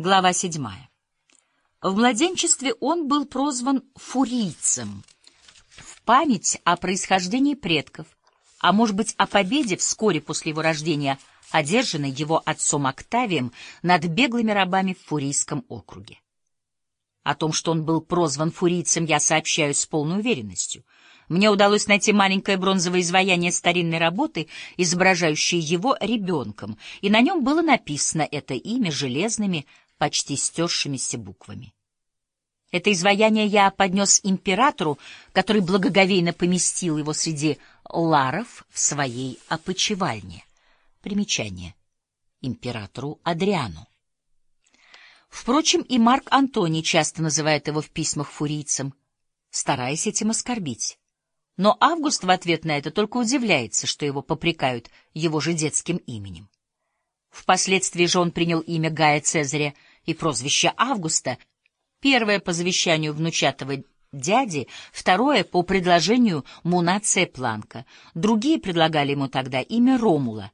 Глава седьмая. В младенчестве он был прозван фурийцем в память о происхождении предков, а может быть о победе вскоре после его рождения, одержанной его отцом Октавием над беглыми рабами в Фурийском округе. О том, что он был прозван фурийцем, я сообщаю с полной уверенностью. Мне удалось найти маленькое бронзовое изваяние старинной работы, изображающее его ребенком, и на нем было написано это имя железными, почти стершимися буквами. Это изваяние я поднес императору, который благоговейно поместил его среди ларов в своей опочивальне. Примечание. Императору Адриану. Впрочем, и Марк Антоний часто называет его в письмах фурийцем, стараясь этим оскорбить. Но Август в ответ на это только удивляется, что его попрекают его же детским именем. Впоследствии же он принял имя Гая Цезаря и прозвище Августа, первое по завещанию внучатого дяди, второе по предложению Мунация Планка. Другие предлагали ему тогда имя Ромула,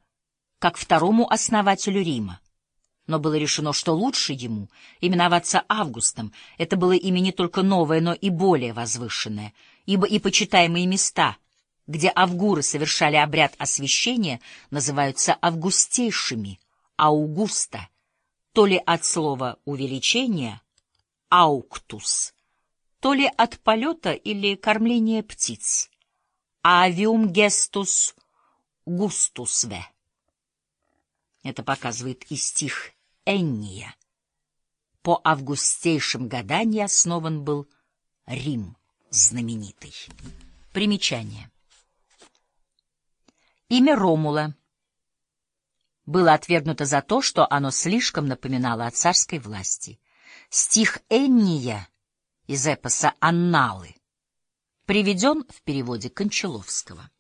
как второму основателю Рима но было решено, что лучше ему именоваться Августом. Это было имя не только новое, но и более возвышенное, ибо и почитаемые места, где авгуры совершали обряд освящения, называются августейшими, аугуста, то ли от слова увеличения ауктус, то ли от полета или кормления птиц, авиум гестус густусве. Это показывает и стих Энния. По августейшим гаданиям основан был Рим знаменитый. Примечание. Имя Ромула было отвергнуто за то, что оно слишком напоминало о царской власти. Стих Энния из эпоса «Анналы» приведен в переводе Кончаловского.